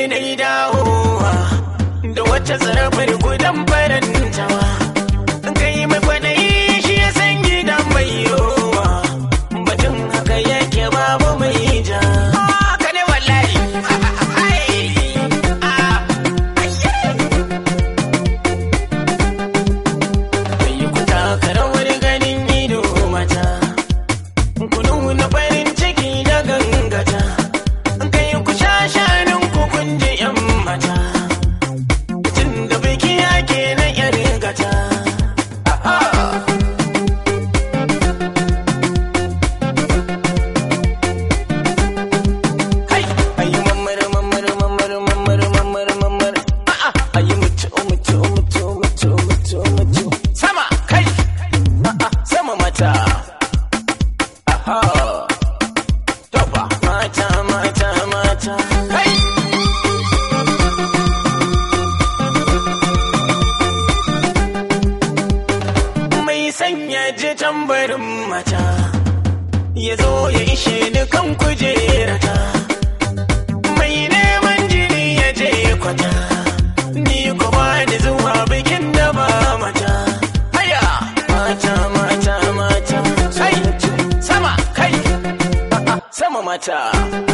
sai na yi dawowa da wata zarafar gudan farantawa kai mai kwanayi shi ya san gidan mai yowa batun haka yake babu mai ja. Karawar ah, ganin ido mata, kunu na farin je tambarin mata. Ya zo ya ishe ni kan kujerata. Mai neman jini ya je kwata. Ni ko ba ni zuwa bikin da ba mata. Haya! Mata mata mata. Kai! Sama kai! Sama mata.